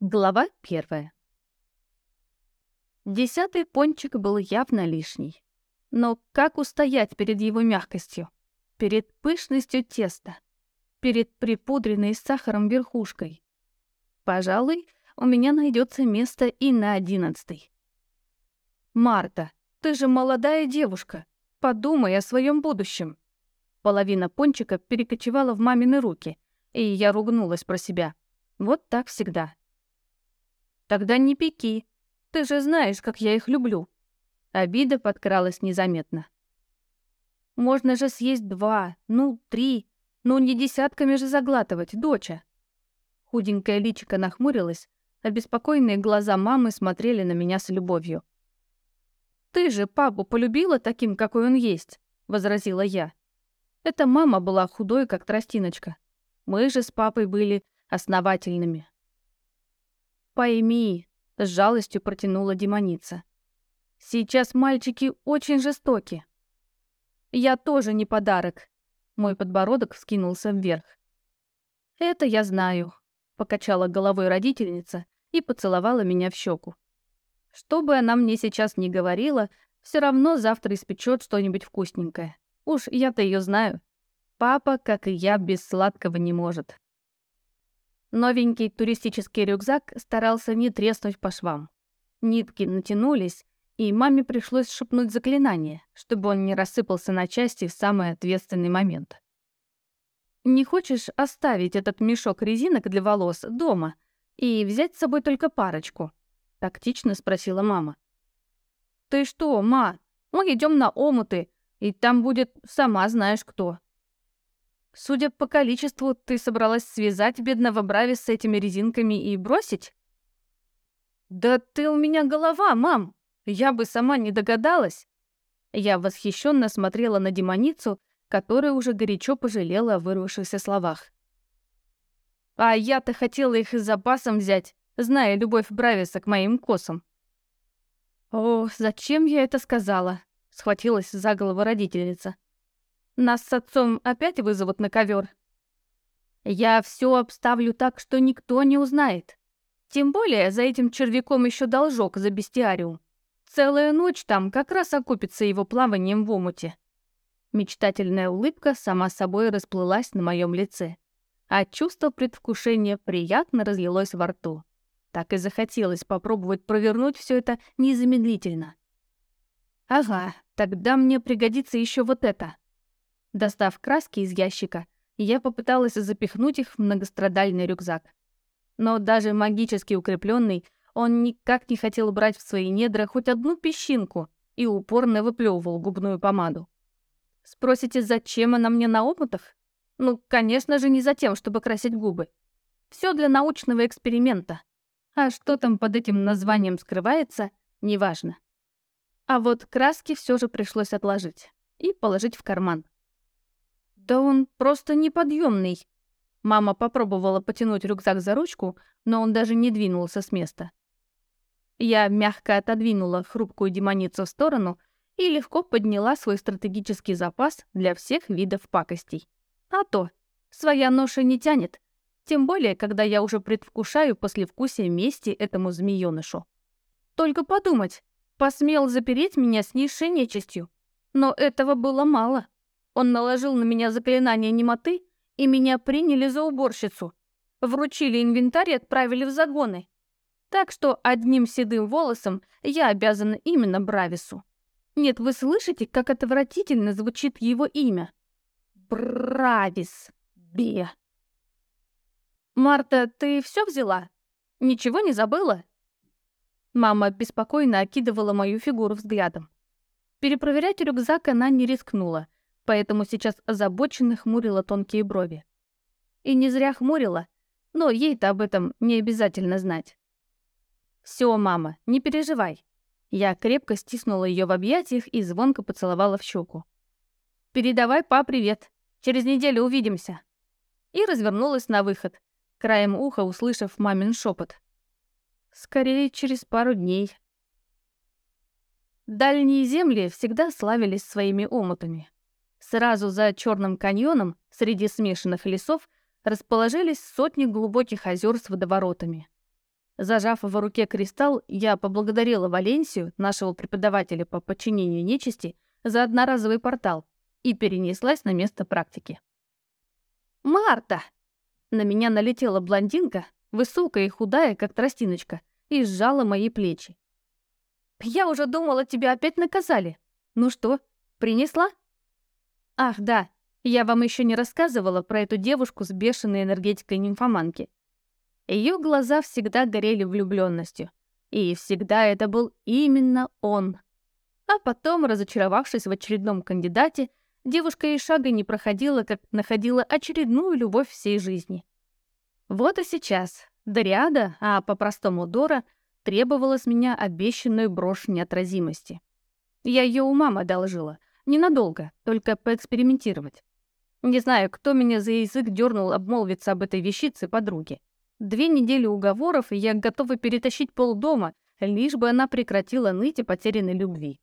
Глава первая. Десятый пончик был явно лишний. Но как устоять перед его мягкостью? Перед пышностью теста? Перед припудренной сахаром верхушкой? Пожалуй, у меня найдется место и на одиннадцатый. «Марта, ты же молодая девушка. Подумай о своем будущем». Половина пончика перекочевала в мамины руки, и я ругнулась про себя. Вот так всегда. Тогда не пеки. Ты же знаешь, как я их люблю. Обида подкралась незаметно. Можно же съесть два, ну, три. Ну, не десятками же заглатывать, доча. Худенькая личико нахмурилась, а беспокойные глаза мамы смотрели на меня с любовью. «Ты же папу полюбила таким, какой он есть», — возразила я. «Это мама была худой, как тростиночка. Мы же с папой были основательными». «Пойми», — с жалостью протянула демоница. «Сейчас мальчики очень жестоки». «Я тоже не подарок», — мой подбородок вскинулся вверх. «Это я знаю», — покачала головой родительница и поцеловала меня в щеку. Что бы она мне сейчас ни говорила, все равно завтра испечет что-нибудь вкусненькое. Уж я-то ее знаю. Папа, как и я, без сладкого не может. Новенький туристический рюкзак старался не треснуть по швам. Нитки натянулись, и маме пришлось шепнуть заклинание, чтобы он не рассыпался на части в самый ответственный момент. «Не хочешь оставить этот мешок резинок для волос дома и взять с собой только парочку?» — тактично спросила мама. «Ты что, ма? Мы идем на омуты, и там будет сама знаешь кто». Судя по количеству, ты собралась связать бедного Брави с этими резинками и бросить? Да ты у меня голова, мам! Я бы сама не догадалась. Я восхищенно смотрела на демоницу, которая уже горячо пожалела о вырвавшихся словах. А я-то хотела их с запасом взять, зная любовь Брависа к моим косам. О, зачем я это сказала? Схватилась за голову родительница. Нас с отцом опять вызовут на ковер. Я все обставлю так, что никто не узнает. Тем более за этим червяком еще должок за бестиариум. Целая ночь там как раз окупится его плаванием в омуте. Мечтательная улыбка сама собой расплылась на моем лице, а чувство предвкушения приятно разлилось во рту. Так и захотелось попробовать провернуть все это незамедлительно. Ага, тогда мне пригодится еще вот это. Достав краски из ящика, я попыталась запихнуть их в многострадальный рюкзак. Но даже магически укрепленный, он никак не хотел брать в свои недра хоть одну песчинку и упорно выплевывал губную помаду. Спросите, зачем она мне на опытах? Ну, конечно же, не за тем, чтобы красить губы. Все для научного эксперимента. А что там под этим названием скрывается, неважно. А вот краски все же пришлось отложить и положить в карман. «Да он просто неподъемный. Мама попробовала потянуть рюкзак за ручку, но он даже не двинулся с места. Я мягко отодвинула хрупкую демоницу в сторону и легко подняла свой стратегический запас для всех видов пакостей. А то, своя ноша не тянет, тем более, когда я уже предвкушаю послевкусие мести этому змеёнышу. Только подумать, посмел запереть меня с низшей нечистью. Но этого было мало. Он наложил на меня заклинание немоты, и меня приняли за уборщицу. Вручили инвентарь и отправили в загоны. Так что одним седым волосом я обязана именно Бравису. Нет, вы слышите, как отвратительно звучит его имя? Бравис. Бе. «Марта, ты все взяла? Ничего не забыла?» Мама беспокойно окидывала мою фигуру взглядом. Перепроверять рюкзак она не рискнула, поэтому сейчас озабоченно хмурила тонкие брови. И не зря хмурила, но ей-то об этом не обязательно знать. «Всё, мама, не переживай». Я крепко стиснула её в объятиях и звонко поцеловала в щеку. «Передавай па привет. Через неделю увидимся». И развернулась на выход, краем уха услышав мамин шепот. «Скорее, через пару дней». Дальние земли всегда славились своими омутами. Сразу за Черным каньоном, среди смешанных лесов, расположились сотни глубоких озер с водоворотами. Зажав в руке кристалл, я поблагодарила Валенсию, нашего преподавателя по подчинению нечисти, за одноразовый портал и перенеслась на место практики. «Марта!» На меня налетела блондинка, высокая и худая, как тростиночка, и сжала мои плечи. «Я уже думала, тебя опять наказали. Ну что, принесла?» «Ах, да, я вам еще не рассказывала про эту девушку с бешеной энергетикой нимфоманки. Ее глаза всегда горели влюбленностью, и всегда это был именно он. А потом, разочаровавшись в очередном кандидате, девушка и шага не проходила, как находила очередную любовь всей жизни. Вот и сейчас Дариада, а по-простому Дора, требовала с меня обещанную брошь неотразимости. Я ее у мамы одолжила. Ненадолго, только поэкспериментировать. Не знаю, кто меня за язык дернул обмолвиться об этой вещице подруге. Две недели уговоров, и я готова перетащить полдома, лишь бы она прекратила ныть о потерянной любви.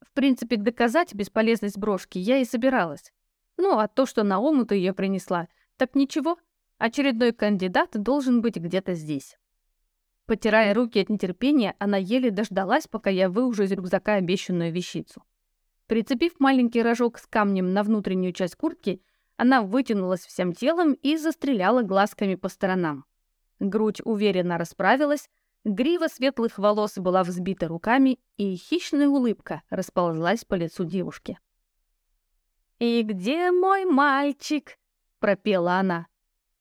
В принципе, доказать бесполезность брошки я и собиралась. Ну, а то, что на омуту ее принесла, так ничего, очередной кандидат должен быть где-то здесь. Потирая руки от нетерпения, она еле дождалась, пока я выужу из рюкзака обещанную вещицу. Прицепив маленький рожок с камнем на внутреннюю часть куртки, она вытянулась всем телом и застреляла глазками по сторонам. Грудь уверенно расправилась, грива светлых волос была взбита руками, и хищная улыбка расползлась по лицу девушки. «И где мой мальчик?» — пропела она.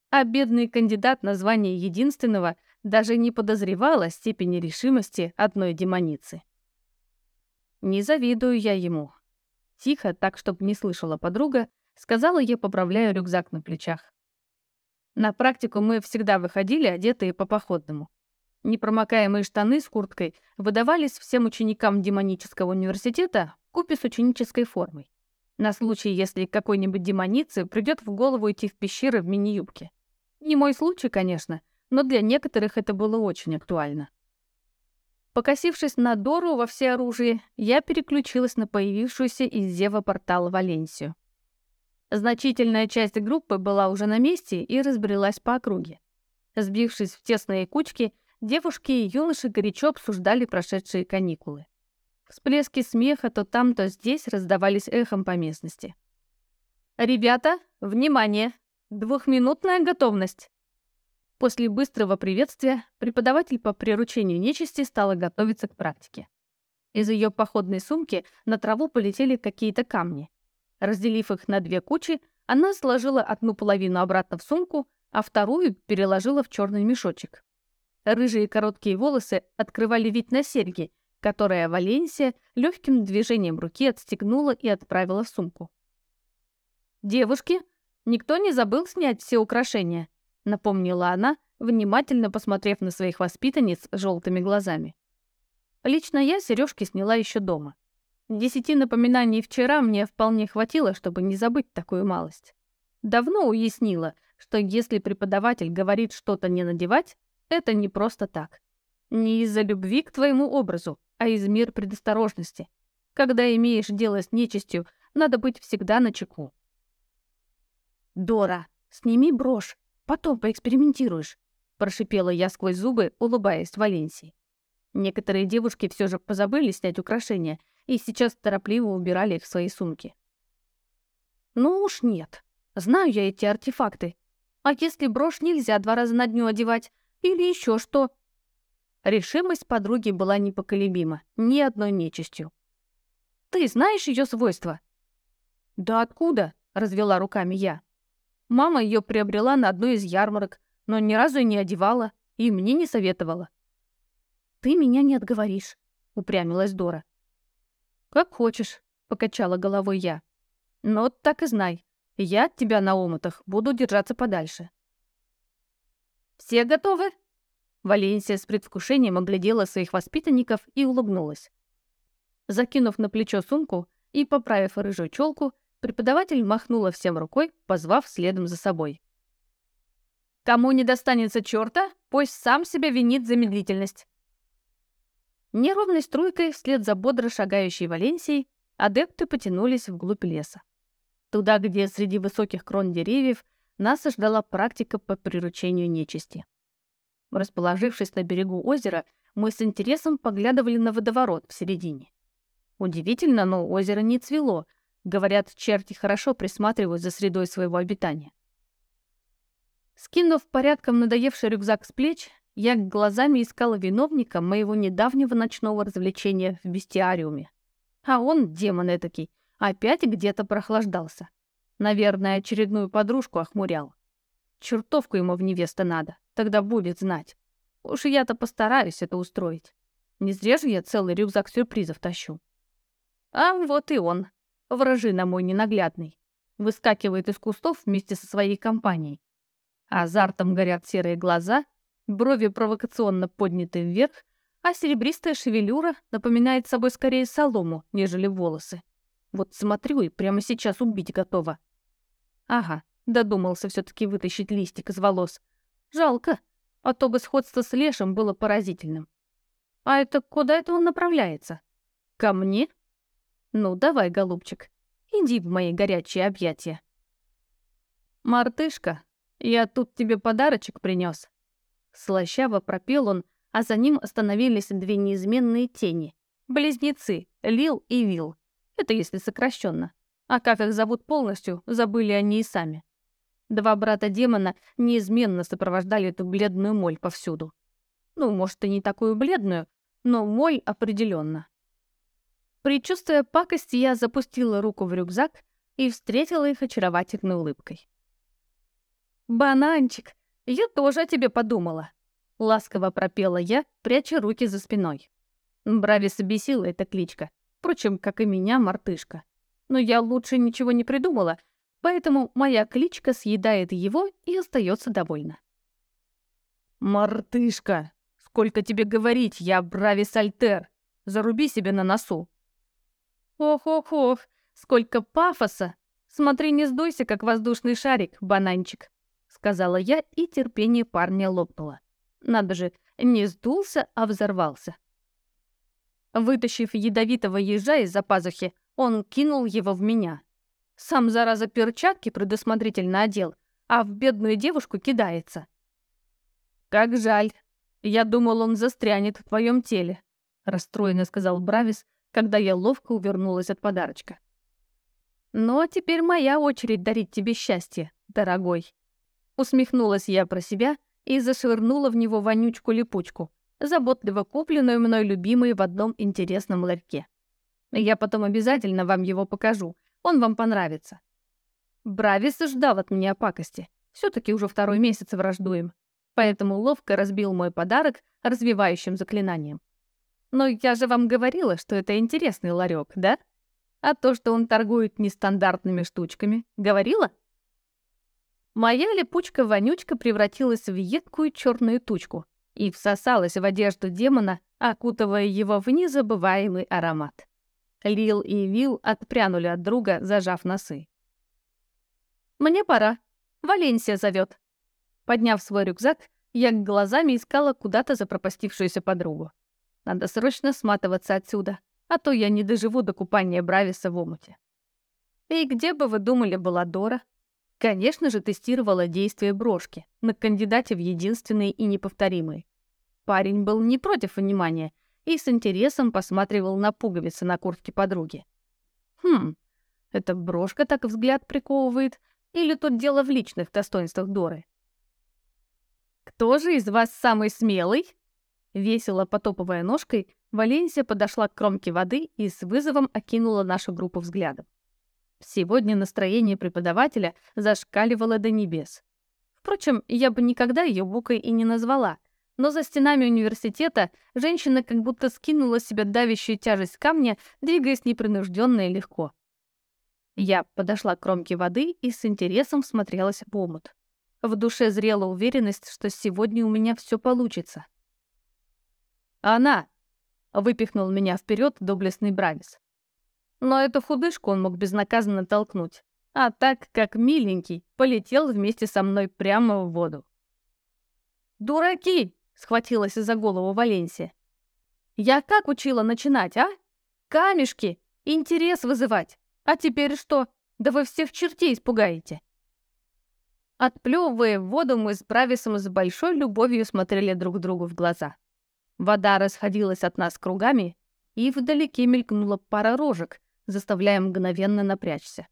А бедный кандидат на звание единственного даже не подозревал о степени решимости одной демоницы. Не завидую я ему. Тихо, так, чтобы не слышала подруга, сказала я, поправляя рюкзак на плечах. На практику мы всегда выходили, одетые по походному. Непромокаемые штаны с курткой выдавались всем ученикам демонического университета купе с ученической формой. На случай, если какой-нибудь демонице придет в голову идти в пещеры в мини-юбке. Не мой случай, конечно, но для некоторых это было очень актуально. Покосившись на Дору во все оружие, я переключилась на появившуюся из Зева портала Валенсию. Значительная часть группы была уже на месте и разбрелась по округе. Сбившись в тесные кучки, девушки и юноши горячо обсуждали прошедшие каникулы. Всплески смеха то там, то здесь раздавались эхом по местности. «Ребята, внимание! Двухминутная готовность!» После быстрого приветствия преподаватель по приручению нечисти стала готовиться к практике. Из ее походной сумки на траву полетели какие-то камни. Разделив их на две кучи, она сложила одну половину обратно в сумку, а вторую переложила в черный мешочек. Рыжие короткие волосы открывали вид на серьги, которые Валенсия легким движением руки отстегнула и отправила в сумку. «Девушки, никто не забыл снять все украшения?» Напомнила она, внимательно посмотрев на своих воспитанниц желтыми глазами. Лично я сережки сняла еще дома. Десяти напоминаний вчера мне вполне хватило, чтобы не забыть такую малость. Давно уяснила, что если преподаватель говорит что-то не надевать, это не просто так. Не из-за любви к твоему образу, а из мер предосторожности. Когда имеешь дело с нечистью, надо быть всегда на чеку. «Дора, сними брошь», Потом поэкспериментируешь», — прошипела я сквозь зубы, улыбаясь Валенсии. Некоторые девушки все же позабыли снять украшения и сейчас торопливо убирали их в свои сумки. «Ну уж нет. Знаю я эти артефакты. А если брошь нельзя два раза на дню одевать? Или еще что?» Решимость подруги была непоколебима, ни одной нечистью. «Ты знаешь ее свойства?» «Да откуда?» — развела руками я. Мама ее приобрела на одной из ярмарок, но ни разу и не одевала, и мне не советовала. «Ты меня не отговоришь», — упрямилась Дора. «Как хочешь», — покачала головой я. «Но так и знай, я от тебя на омутах буду держаться подальше». «Все готовы?» Валенсия с предвкушением оглядела своих воспитанников и улыбнулась. Закинув на плечо сумку и поправив рыжую челку, Преподаватель махнула всем рукой, позвав следом за собой. «Кому не достанется черта, пусть сам себя винит за медлительность». Неровной струйкой, вслед за бодро шагающей Валенсией, адепты потянулись вглубь леса. Туда, где среди высоких крон деревьев нас ждала практика по приручению нечисти. Расположившись на берегу озера, мы с интересом поглядывали на водоворот в середине. Удивительно, но озеро не цвело. Говорят, черти хорошо присматривают за средой своего обитания. Скинув порядком надоевший рюкзак с плеч, я глазами искала виновника моего недавнего ночного развлечения в бестиариуме. А он, демон этакий, опять где-то прохлаждался. Наверное, очередную подружку охмурял. Чертовку ему в невеста надо, тогда будет знать. Уж я-то постараюсь это устроить. Не зря же я целый рюкзак сюрпризов тащу. А вот и он, вражина мой ненаглядный. Выскакивает из кустов вместе со своей компанией. Азартом горят серые глаза, брови провокационно подняты вверх, а серебристая шевелюра напоминает собой скорее солому, нежели волосы. Вот смотрю и прямо сейчас убить готова. Ага, додумался все таки вытащить листик из волос. Жалко, а то бы сходство с Лешем было поразительным. А это куда это он направляется? Ко мне? Ну, давай, голубчик, иди в мои горячие объятия. Мартышка, я тут тебе подарочек принес. Слащаво пропел он, а за ним остановились две неизменные тени. Близнецы, Лил и Вил. Это если сокращенно. А как их зовут полностью, забыли они и сами. Два брата-демона неизменно сопровождали эту бледную моль повсюду. Ну, может, и не такую бледную, но моль определенно. Причувствуя пакость, я запустила руку в рюкзак и встретила их очаровательной улыбкой. «Бананчик, я тоже о тебе подумала», — ласково пропела я, пряча руки за спиной. Бравис обесила эта кличка, впрочем, как и меня, мартышка но я лучше ничего не придумала, поэтому моя кличка съедает его и остается довольна. «Мартышка, сколько тебе говорить, я Бравис Альтер. Заруби себе на носу». «Ох-ох-ох, сколько пафоса! Смотри, не сдуйся, как воздушный шарик, бананчик», — сказала я, и терпение парня лопнуло. Надо же, не сдулся, а взорвался. Вытащив ядовитого ежа из-за пазухи, он кинул его в меня. Сам, зараза, перчатки предусмотрительно одел, а в бедную девушку кидается. «Как жаль. Я думал, он застрянет в твоем теле», — расстроенно сказал Бравис, когда я ловко увернулась от подарочка. «Но теперь моя очередь дарить тебе счастье, дорогой». Усмехнулась я про себя и зашвырнула в него вонючку-липучку, заботливо купленную мной любимой в одном интересном ларьке. Я потом обязательно вам его покажу. Он вам понравится. Бравис ждал от меня пакости. все таки уже второй месяц враждуем. Поэтому ловко разбил мой подарок развивающим заклинанием. Но я же вам говорила, что это интересный ларек, да? А то, что он торгует нестандартными штучками, говорила? Моя липучка-вонючка превратилась в едкую черную тучку и всосалась в одежду демона, окутывая его в незабываемый аромат. Лил и Вил отпрянули от друга, зажав носы. «Мне пора. Валенсия зовет. Подняв свой рюкзак, я глазами искала куда-то запропастившуюся подругу. Надо срочно сматываться отсюда, а то я не доживу до купания Брависа в омуте. И где бы вы думали была Дора? Конечно же, тестировала действие брошки на кандидате в единственный и неповторимый. Парень был не против внимания — и с интересом посматривал на пуговицы на куртке подруги. Хм, эта брошка так взгляд приковывает, или тут дело в личных достоинствах Доры? «Кто же из вас самый смелый?» Весело потопывая ножкой, Валенсия подошла к кромке воды и с вызовом окинула нашу группу взглядом. Сегодня настроение преподавателя зашкаливало до небес. Впрочем, я бы никогда ее букой и не назвала, но за стенами университета женщина как будто скинула себе давящую тяжесть камня, двигаясь непринужденно и легко. Я подошла к кромке воды и с интересом смотрелась в омут. В душе зрела уверенность, что сегодня у меня все получится. «Она!» — выпихнул меня вперед доблестный Бравис. Но эту худышку он мог безнаказанно толкнуть, а так, как миленький, полетел вместе со мной прямо в воду. «Дураки!» схватилась за голову Валенсия. «Я как учила начинать, а? Камешки, интерес вызывать. А теперь что? Да вы всех чертей испугаете!» Отплевывая воду, мы с Брависом с большой любовью смотрели друг другу в глаза. Вода расходилась от нас кругами, и вдалеке мелькнула пара рожек, заставляя мгновенно напрячься.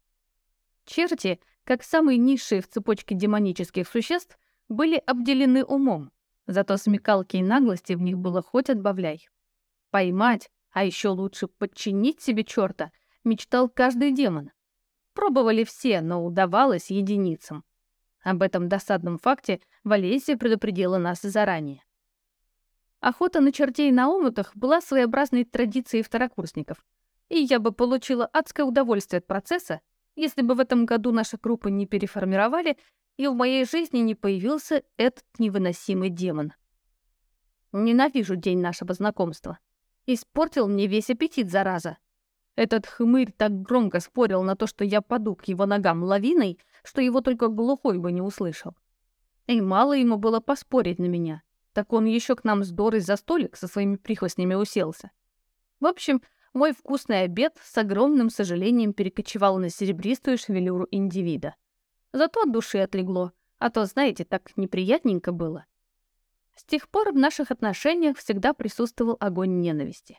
Черти, как самые низшие в цепочке демонических существ, были обделены умом, зато смекалки и наглости в них было хоть отбавляй. Поймать, а еще лучше подчинить себе черта, мечтал каждый демон. Пробовали все, но удавалось единицам. Об этом досадном факте Валесия предупредила нас заранее. Охота на чертей на омутах была своеобразной традицией второкурсников, и я бы получила адское удовольствие от процесса, если бы в этом году наша группа не переформировали, и в моей жизни не появился этот невыносимый демон. Ненавижу день нашего знакомства. Испортил мне весь аппетит, зараза. Этот хмырь так громко спорил на то, что я паду к его ногам лавиной, что его только глухой бы не услышал. И мало ему было поспорить на меня так он еще к нам с Дорой за столик со своими прихвостнями уселся. В общем, мой вкусный обед с огромным сожалением перекочевал на серебристую шевелюру индивида. Зато от души отлегло, а то, знаете, так неприятненько было. С тех пор в наших отношениях всегда присутствовал огонь ненависти.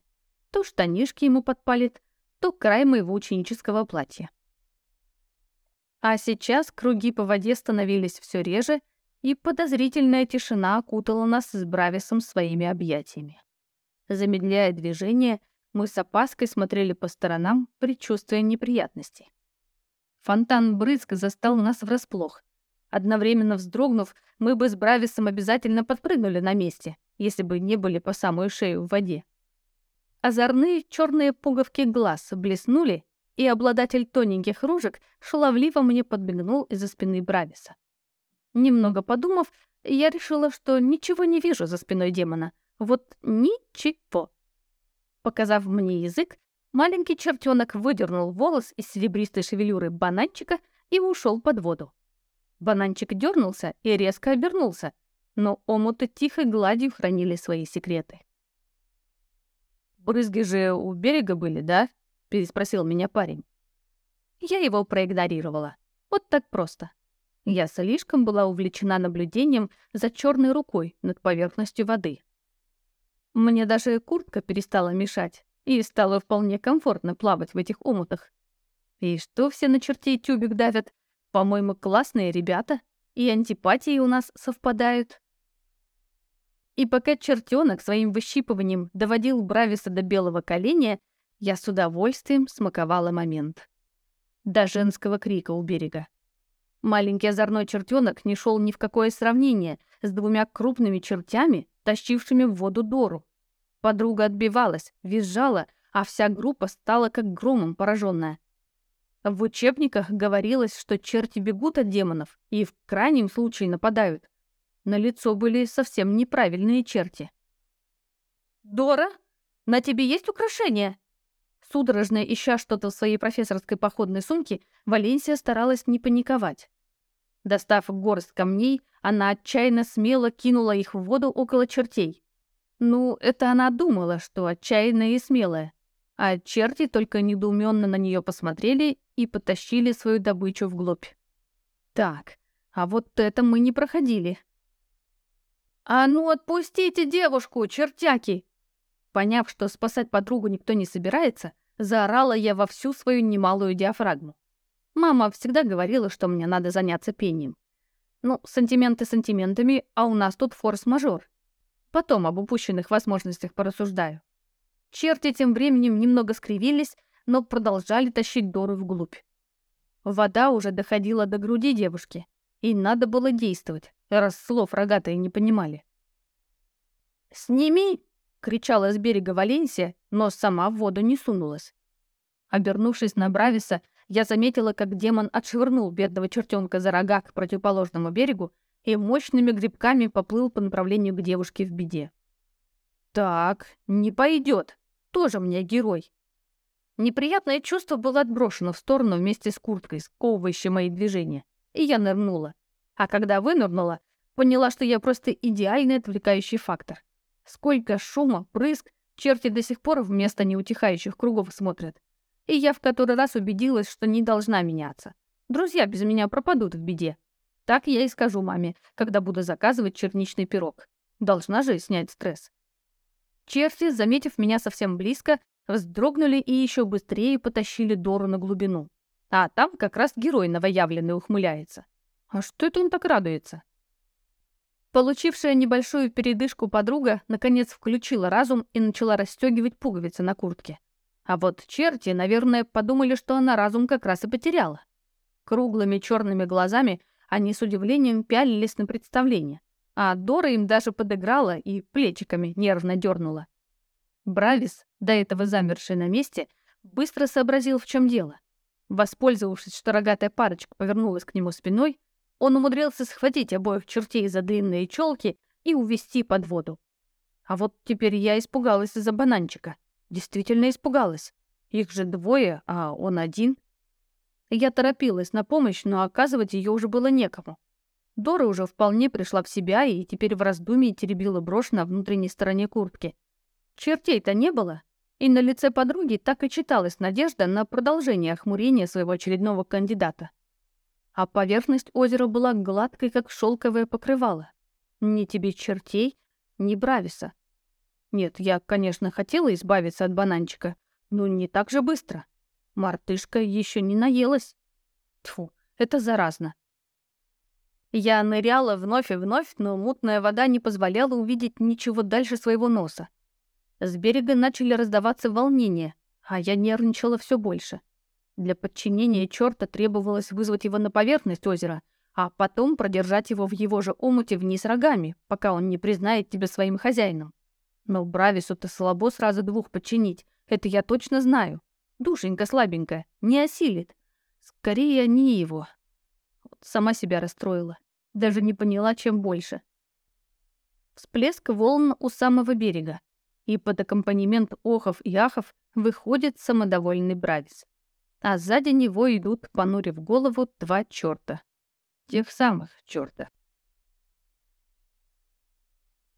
То штанишки ему подпалит, то край моего ученического платья. А сейчас круги по воде становились все реже, и подозрительная тишина окутала нас с Брависом своими объятиями. Замедляя движение, мы с опаской смотрели по сторонам, предчувствуя неприятности. Фонтан брызг застал нас врасплох. Одновременно вздрогнув, мы бы с Брависом обязательно подпрыгнули на месте, если бы не были по самую шею в воде. Озорные черные пуговки глаз блеснули, и обладатель тоненьких ружек шаловливо мне подбегнул из-за спины Брависа. Немного подумав, я решила, что ничего не вижу за спиной демона. Вот ничего. Показав мне язык, маленький чертенок выдернул волос из серебристой шевелюры бананчика и ушел под воду. Бананчик дернулся и резко обернулся, но омуты тихой гладью хранили свои секреты. «Брызги же у берега были, да?» — переспросил меня парень. Я его проигнорировала. Вот так просто. Я слишком была увлечена наблюдением за черной рукой над поверхностью воды. Мне даже куртка перестала мешать, и стало вполне комфортно плавать в этих омутах. И что все на чертей тюбик давят? По-моему, классные ребята, и антипатии у нас совпадают. И пока чертенок своим выщипыванием доводил Брависа до белого коленя, я с удовольствием смаковала момент. До женского крика у берега. Маленький озорной чертенок не шел ни в какое сравнение с двумя крупными чертями, тащившими в воду Дору. Подруга отбивалась, визжала, а вся группа стала как громом пораженная. В учебниках говорилось, что черти бегут от демонов и в крайнем случае нападают. На лицо были совсем неправильные черти. «Дора, на тебе есть украшения?» Судорожно ища что-то в своей профессорской походной сумке, Валенсия старалась не паниковать. Достав горсть камней, она отчаянно смело кинула их в воду около чертей. Ну, это она думала, что отчаянная и смелая. А черти только недоуменно на нее посмотрели и потащили свою добычу вглубь. Так, а вот это мы не проходили. «А ну отпустите девушку, чертяки!» Поняв, что спасать подругу никто не собирается, заорала я во всю свою немалую диафрагму. Мама всегда говорила, что мне надо заняться пением. Ну, сантименты сантиментами, а у нас тут форс-мажор. Потом об упущенных возможностях порассуждаю. Черти тем временем немного скривились, но продолжали тащить Дору вглубь. Вода уже доходила до груди девушки, и надо было действовать, раз слов рогатые не понимали. «Сними!» — кричала с берега Валенсия, но сама в воду не сунулась. Обернувшись на Брависа, я заметила, как демон отшвырнул бедного чертенка за рога к противоположному берегу и мощными грибками поплыл по направлению к девушке в беде. «Так, не пойдет. Тоже мне герой». Неприятное чувство было отброшено в сторону вместе с курткой, сковывающей мои движения, и я нырнула. А когда вынырнула, поняла, что я просто идеальный отвлекающий фактор. Сколько шума, прыск, черти до сих пор вместо неутихающих кругов смотрят. И я в который раз убедилась, что не должна меняться. Друзья без меня пропадут в беде. Так я и скажу маме, когда буду заказывать черничный пирог. Должна же снять стресс. Черти, заметив меня совсем близко, вздрогнули и еще быстрее потащили Дору на глубину. А там как раз герой новоявленный ухмыляется. А что это он так радуется? Получившая небольшую передышку подруга наконец включила разум и начала расстегивать пуговицы на куртке. А вот черти, наверное, подумали, что она разум как раз и потеряла. Круглыми черными глазами они с удивлением пялились на представление, а Дора им даже подыграла и плечиками нервно дернула. Бравис, до этого замерший на месте, быстро сообразил, в чем дело. Воспользовавшись, что рогатая парочка повернулась к нему спиной, он умудрился схватить обоих чертей за длинные челки и увести под воду. А вот теперь я испугалась из-за бананчика. Действительно испугалась. Их же двое, а он один. Я торопилась на помощь, но оказывать ее уже было некому. Дора уже вполне пришла в себя и теперь в раздумье теребила брошь на внутренней стороне куртки. Чертей-то не было, и на лице подруги так и читалась надежда на продолжение охмурения своего очередного кандидата. А поверхность озера была гладкой, как шелковое покрывало. Ни тебе чертей, ни Брависа. Нет, я, конечно, хотела избавиться от бананчика, но не так же быстро. Мартышка еще не наелась. Тьфу, это заразно. Я ныряла вновь и вновь, но мутная вода не позволяла увидеть ничего дальше своего носа. С берега начали раздаваться волнения, а я нервничала все больше. Для подчинения черта требовалось вызвать его на поверхность озера, а потом продержать его в его же омуте вниз рогами, пока он не признает тебя своим хозяином. Но Бравису-то слабо сразу двух подчинить, это я точно знаю. Душенька слабенькая, не осилит. Скорее, не его. Вот сама себя расстроила. Даже не поняла, чем больше. Всплеск волн у самого берега. И под аккомпанемент охов и ахов выходит самодовольный Бравис. А сзади него идут, понурив голову, два черта. Тех самых черта.